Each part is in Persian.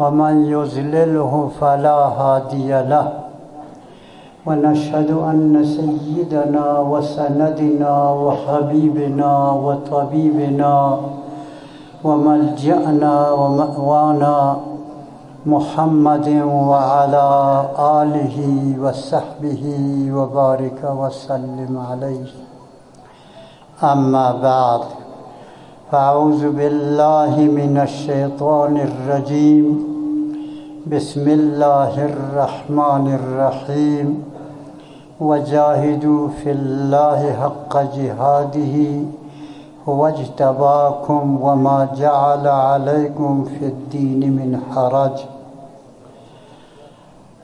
ومن يضلله فلا هادي له. ونشهد أن سيدنا وسندنا وحبيبنا وطبيبنا وملجأنا ومأوانا محمد وعلى آله وصحبه وبارك وسلم عليه. أما بعد. فأعوذ بالله من الشيطان الرجيم. بسم الله الرحمن الرحيم. وجاهدوا في الله حق جهاده هو اجتباكم وما جعل عليكم في الدين من حرج.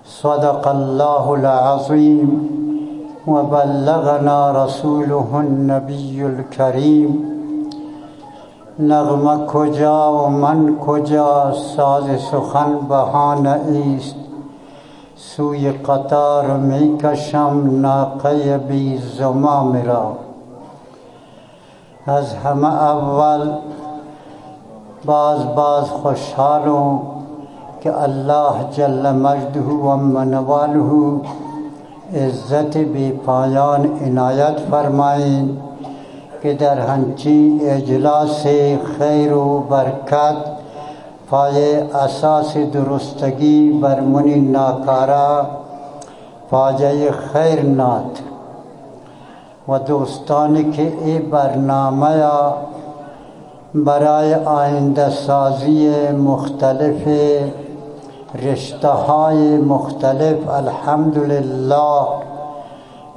صدق الله العظيم. وبلغنا رسوله النبي الكريم. نغمه کجا و من کجا ساز سخن بهانه ایست؟ سوی قطار می کشم ناقه بی زمام را. از همه اول باز باز خوشحالم که الله جل مجده و منواله عزت بی پایان عنایت فرمایید که در همچین اجلاس خیر و برکت پای اساس درستگی بر منی ناکارا پاجه خیر نات. و دوستانی که این برنامه برای آینده سازی مختلف رشته های مختلف الحمدلله.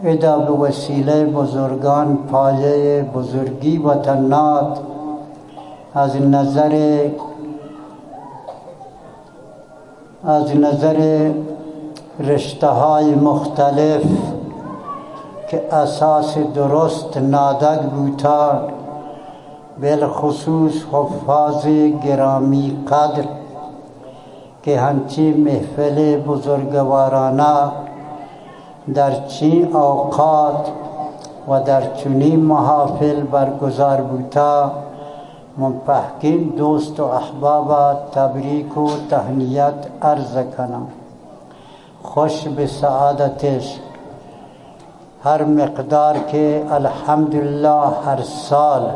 ادا به وسیله بزرگان پایه بزرگی و تنات. از نظر از نظر رشته های مختلف که اساس درست نادگ بوتا بالخصوص حفاظ گرامی قدر که همچی محفل بزرگوارانه در چین اوقات و در چنین محافل برگزار بوتا منپحکین دوست و احباب تبریک و تهنیت عرض کنم. خوش به سعادتش. هر مقدار که الحمدلله هر سال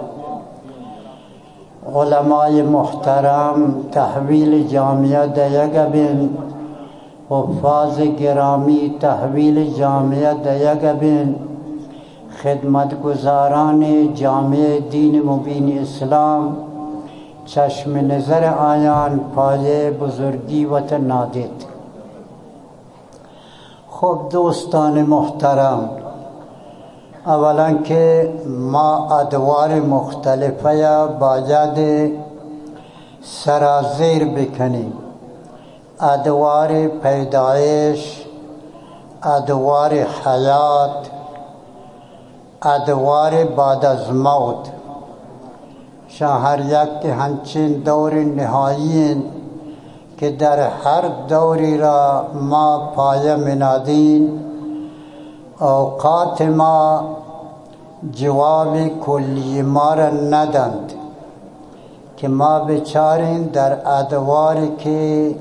علمای محترم تحویل جامعه دیگه بین حفاظ گرامی تحویل جامعه دیگه بین. خدمتگزاران جامعه دین مبین اسلام چشم نظر آیان پای بزرگی و تنادید خب دوستان محترم اولا که ما ادوار مختلفه باید سرازیر بکنیم. ادوار پیدایش ادوار حیات ادوار بعد از موت. شهر یک که همچین دور نهایی که در هر دوری را ما پایه منادین اوقات ما جواب کلی ما را ندند که ما بچاریم در ادواری که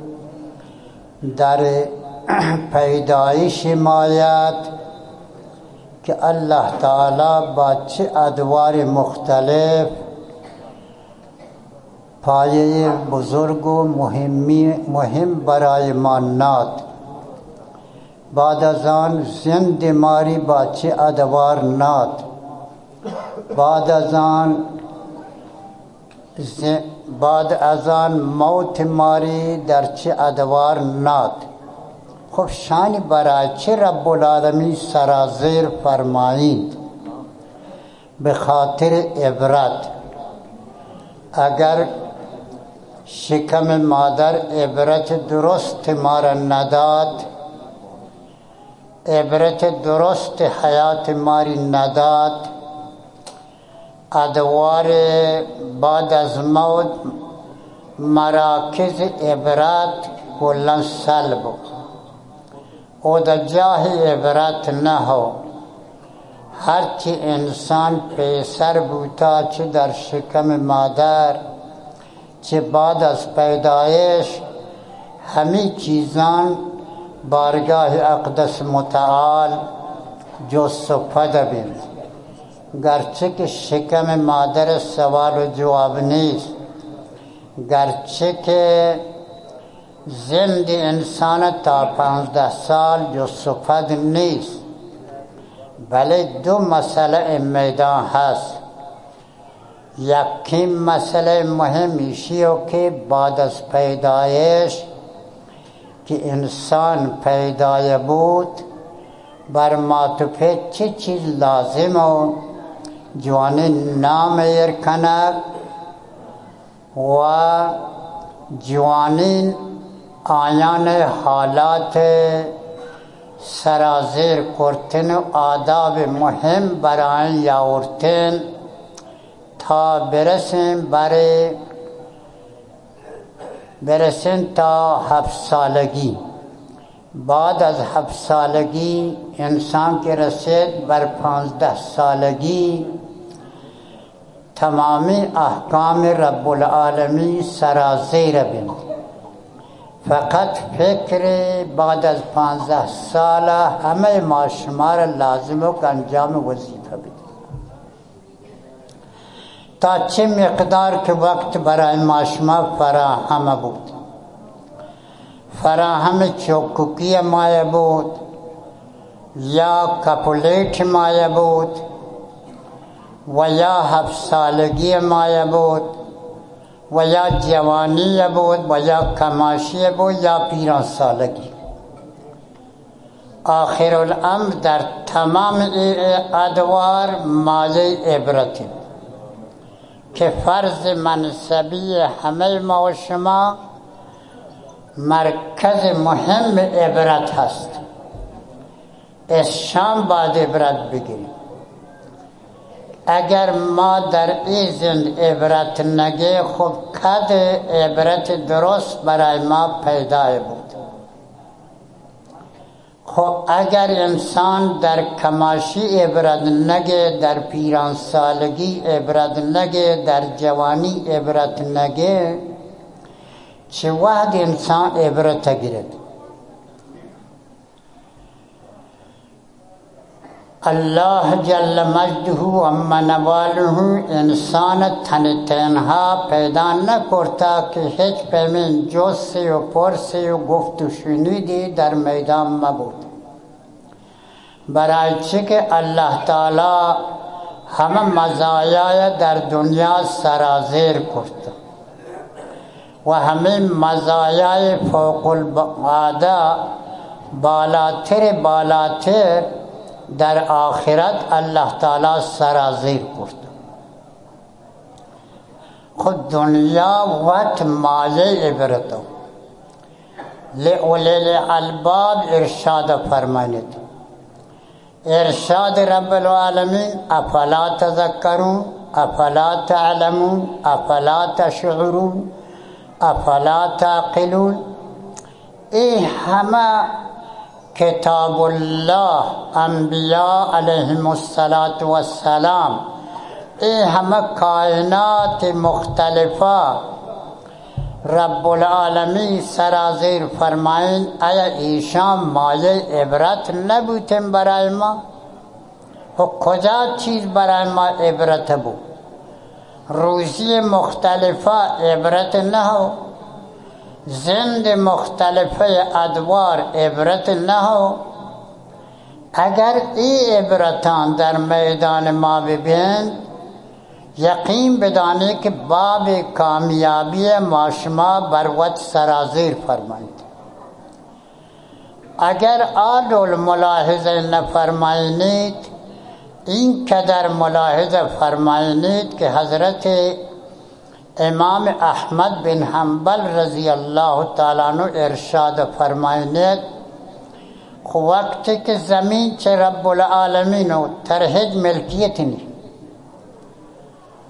در پیدایش مایت که الله تعالی با چه ادوار مختلف پایه بزرگ و مهمی مهم برای ما ناد بعد از آن زند ماری با چه ادوار ناد بعد از آن بعد از آن موت ماری در چه ادوار ناد خب شانی برای چه رب العالمین سرازیر فرمایید؟ به خاطر عبرت. اگر شکم مادر عبرت درست ما را نداد عبرت درست حیات ماری نداد ادوار بعد از موت مراکز عبرت کلا سلب او در جاه عبرت نه هرچی انسان پیسر بوتا چه در شکم مادر چه بعد از پیدایش همه چیزان بارگاه اقدس متعال جو سپده بید گرچه که شکم مادر سوال و جواب نیست گرچه که زند انسان تا پانزده سال جو سپد نیست ولی دو مسئله میدان هست. یکی مسئله مهمیشی و که بعد از پیدایش که انسان پیدای بود بر ماتوفه چه چیز لازم و جوانی نام کند و جوانین آیان حالات سرازیر کرتن و آداب مهم برای یاورتن تا برسیم برای برسیم تا هفت سالگی. بعد از هفت سالگی انسان که رسید بر پانزده سالگی تمامی احکام رب العالمین سرازیر بند فقط فکر بعد از پانزده سال همه ما شما را لازم و انجام وظیفه بدید تا چه مقدار که وقت برای ما شما فراهم بود. فراهم چوکوکی مایه بود یا کپولیت مایه بود و یا هفت سالگی مایه بود و یا جوانی بود و یا کماشی بود یا پیران سالگی. آخر الامر در تمام ادوار مایه عبرتی که فرض منصبی همه ما و شما مرکز مهم عبرت هست. از شام باید عبرت بگیریم. اگر ما در این زند عبرت نگه خب کد عبرت درست برای ما پیدا بود. خب اگر انسان در کماشی عبرت نگه در پیران سالگی عبرت نگه در جوانی عبرت نگه چه وقت انسان عبرت گیرد؟ الله جل مجده و منواله انسان تن تنها پیدا نکرتا که هیچ پیمین جوسی و پرسی و گفت و شنیدی در میدان مبود برای چه که الله تعالی همه مزایای در دنیا سرازیر کرد و همه مزایای فوق العاده بالاتر بالاتر در آخرت الله تعالی سرازیر کرد. خود دنیا وقت مایه عبرتو لعلیل الباب ارشاد فرمانید ارشاد رب العالمین افلا تذکرون افلا تعلمون افلا تشعرون افلا تعقلون. ای همه کتاب الله انبیاء علیهم السلام این همه کائنات مختلفه رب العالمین سرازیر فرماین آیا ایشان مایه عبرت نبودیم برای ما و کجا چیز برای ما عبرت بود روزی مختلفه عبرت نه زند مختلفه ادوار عبرت نه اگر این عبرتان در میدان ما ببین یقین بدانه که باب کامیابی ما شما بر وقت سرازیر فرمایید. اگر آدول ملاحظه نفرمایید این کدر ملاحظه فرمایید که حضرت امام احمد بن حنبل رضی الله تعالی عنہ ارشاد فرمایند خو وقتی که زمین چه رب العالمین و ترهج ملکیت نی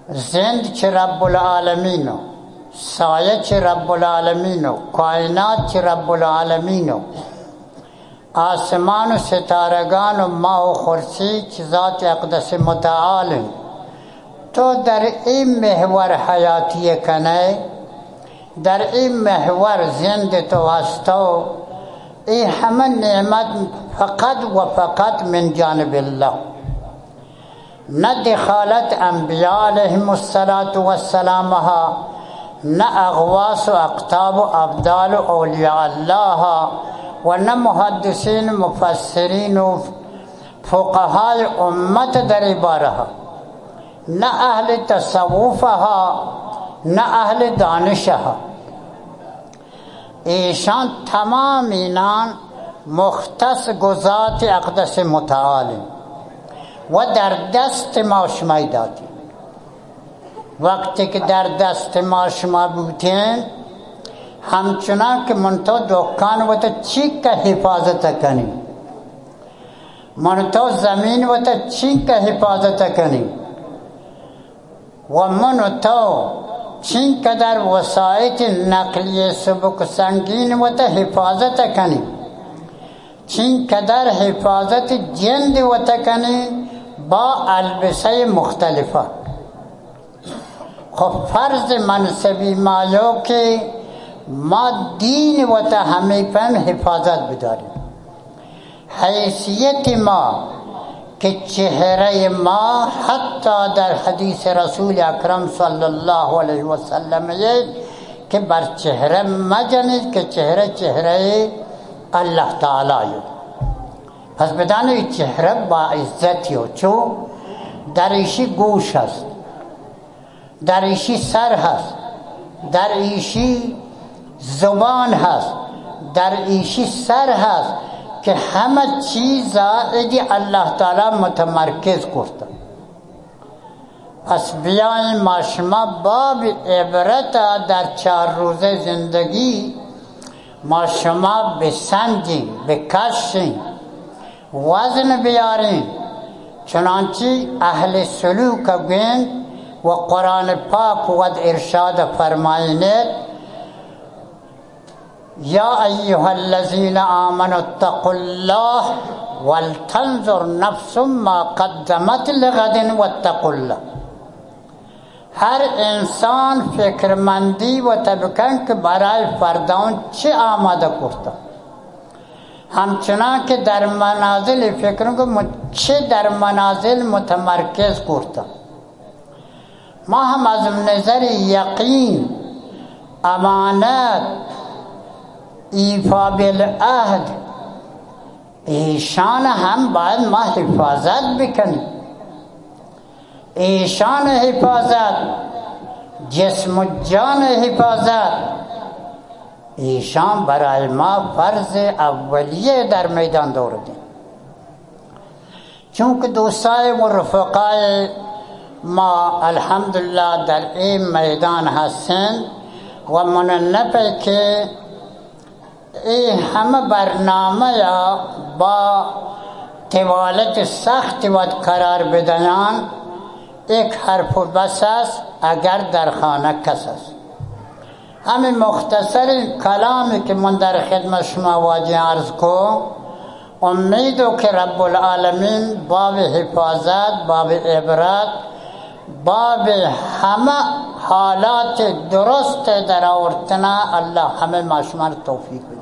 زند چه رب العالمین و سایه رب العالمین کائنات چه رب العالمین آسمان و ستارگان و و خورشید چه ذات اقدس متعال تو در این محور حیاتی کنه در این محور زند تو هستو این همه نعمت فقط و فقط من جانب الله. نه دخالت انبیاء علیهم السلام ها نه اغواس و اقتاب و ابدال و اولیاء الله و نه محدثین مفسرین و فقهای امت در باره نه اهل تصوفها نه اهل دانشها ایشان تمام اینان مختص گذات اقدس متعال و در دست ما شما دادیم وقتی که در دست ما شما بودین همچنان که منتو دکان و تا چی که حفاظت کنیم؟ منتو زمین و تا چی که حفاظت کنیم؟ و منتو چین قدر وسایت نقلی سبک سنگین و تا حفاظت کنیم. چین قدر حفاظت جند و کنیم با البسه مختلفه. خب فرض منصبی مایو که ما دین و تا همه حفاظت بداریم. حیثیت ما که چهره ما حتی در حدیث رسول اکرم صلی الله علیه و سلم که بر چهره مجنید که چهره چهره الله تعالی پس بدانید چهره با عزتی و چون در ایشی گوش هست در ایشی سر هست در ایشی زبان هست در ایشی سر هست. که همه چیز ایدی الله تعالی متمرکز کرده پس بیاین ما شما باب عبرت در چهار روزه زندگی ما شما بسنجیم بکشیم وزن بیاریم چنانچه اهل سلوک گوین و قرآن پاک و ارشاد فرماینید یا ایها الذین آمنوا اتقوا الله ولتنظر نفس ما قدمت لغد واتقوا الله. هر انسان فکرمندی و طبقن که برای فردان چه آماده کرده. همچنان که در منازل فکر که چه در منازل متمرکز کرده. ما هم از نظر یقین امانت ایفا بالعهد. ایشان هم باید ما حفاظت بکنیم. ایشان حفاظت جسم و جان حفاظت. ایشان برای ما فرض اولیه در میدان دوردیم چونکه دوستای و رفقای ما الحمدلله در این میدان هستند و من نپه که این همه برنامه یا با توالت سخت و قرار بدهند یک حرف و بس است اگر در خانه کس است. همین مختصر کلامی که من در خدمت شما واجه عرض کو امیدو که رب العالمین باب حفاظت باب عبرت باب همه حالات درست در آورتنا الله همه ما توفیق بده.